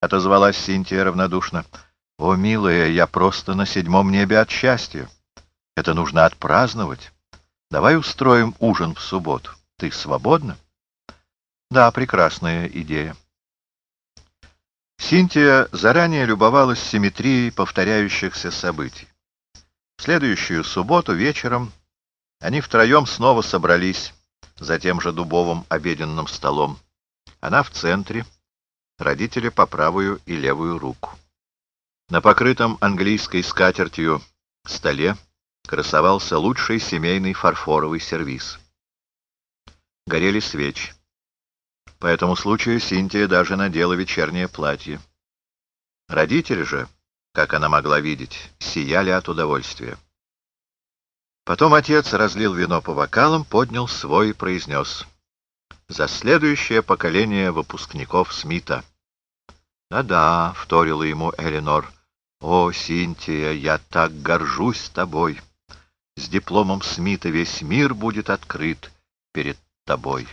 — отозвалась Синтия равнодушно. «О, милая, я просто на седьмом небе от счастья. Это нужно отпраздновать. Давай устроим ужин в субботу. Ты свободна?» «Да, прекрасная идея». Синтия заранее любовалась симметрией повторяющихся событий. В следующую субботу вечером они втроем снова собрались за тем же дубовым обеденным столом. Она в центре, родители по правую и левую руку. На покрытом английской скатертью столе красовался лучший семейный фарфоровый сервиз. Горели свечи. По этому случаю Синтия даже надела вечернее платье. Родители же, как она могла видеть, сияли от удовольствия. Потом отец разлил вино по бокалам, поднял свой и произнес. «За следующее поколение выпускников Смита». «Да-да», — вторила ему Эленор. «О, Синтия, я так горжусь тобой. С дипломом Смита весь мир будет открыт перед тобой».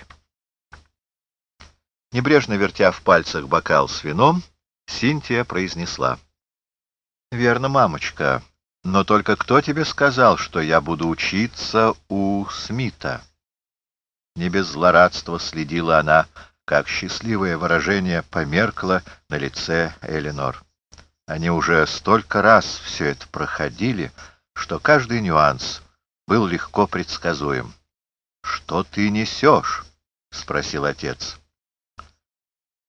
Небрежно вертя в пальцах бокал с вином, Синтия произнесла. «Верно, мамочка, но только кто тебе сказал, что я буду учиться у Смита?» Не без злорадства следила она, как счастливое выражение померкло на лице Эленор. Они уже столько раз все это проходили, что каждый нюанс был легко предсказуем. «Что ты несешь?» — спросил отец.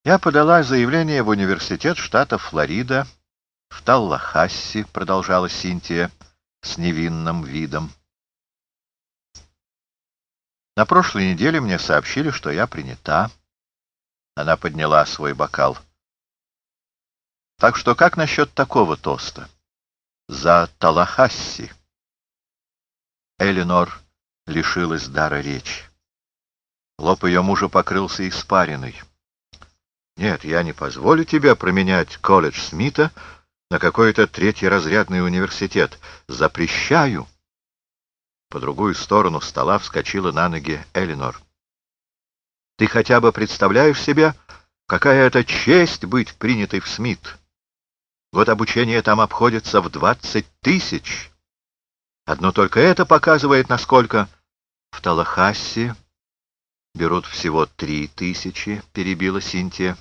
Я подала заявление в университет штата Флорида, в Таллахасси, продолжала Синтия с невинным видом. На прошлой неделе мне сообщили, что я принята. Она подняла свой бокал. Так что как насчет такого тоста? За Талахасси. Элинор лишилась дара речи. Лоб ее мужа покрылся испариной. Нет, я не позволю тебе променять колледж Смита на какой-то третьеразрядный университет. Запрещаю. По другую сторону стола вскочила на ноги Элинор. Ты хотя бы представляешь себе, какая это честь быть принятой в Смит? Год обучения там обходится в двадцать тысяч. Одно только это показывает, насколько в Талахассе берут всего три тысячи, перебила Синтия.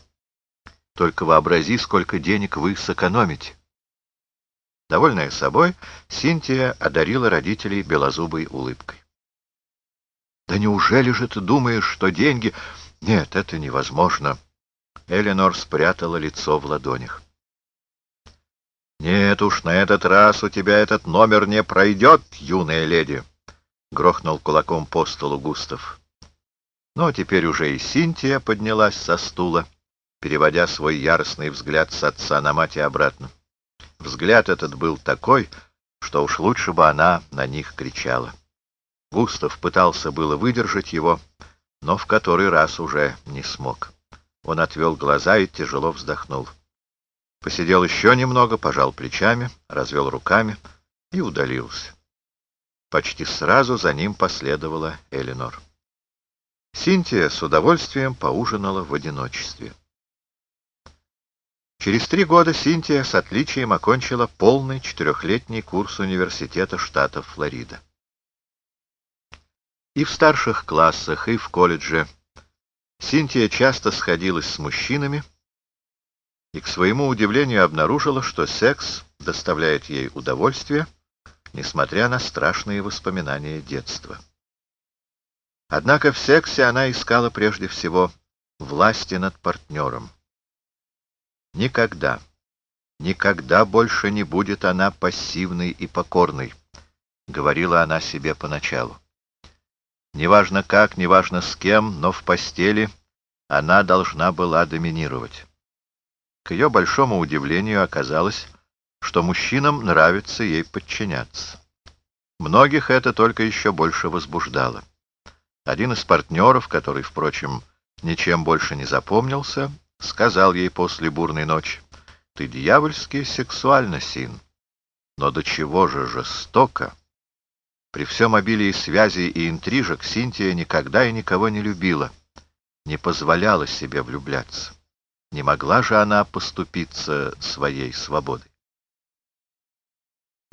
Только вообрази, сколько денег вы сэкономите. Довольная собой, Синтия одарила родителей белозубой улыбкой. «Да неужели же ты думаешь, что деньги...» «Нет, это невозможно». Эленор спрятала лицо в ладонях. «Нет уж, на этот раз у тебя этот номер не пройдет, юная леди!» — грохнул кулаком по столу Густав. Но теперь уже и Синтия поднялась со стула переводя свой яростный взгляд с отца на мать и обратно. Взгляд этот был такой, что уж лучше бы она на них кричала. Густав пытался было выдержать его, но в который раз уже не смог. Он отвел глаза и тяжело вздохнул. Посидел еще немного, пожал плечами, развел руками и удалился. Почти сразу за ним последовала Эленор. Синтия с удовольствием поужинала в одиночестве. Через три года Синтия с отличием окончила полный четырехлетний курс университета штата Флорида. И в старших классах, и в колледже Синтия часто сходилась с мужчинами и, к своему удивлению, обнаружила, что секс доставляет ей удовольствие, несмотря на страшные воспоминания детства. Однако в сексе она искала прежде всего власти над партнером. Никогда, никогда больше не будет она пассивной и покорной, — говорила она себе поначалу. Неважно как, неважно с кем, но в постели она должна была доминировать. К ее большому удивлению оказалось, что мужчинам нравится ей подчиняться. Многих это только еще больше возбуждало. Один из партнеров, который, впрочем, ничем больше не запомнился, — сказал ей после бурной ночи. — Ты дьявольски сексуальна, Син. Но до чего же жестоко? При всем обилии связей и интрижек Синтия никогда и никого не любила, не позволяла себе влюбляться. Не могла же она поступиться своей свободой.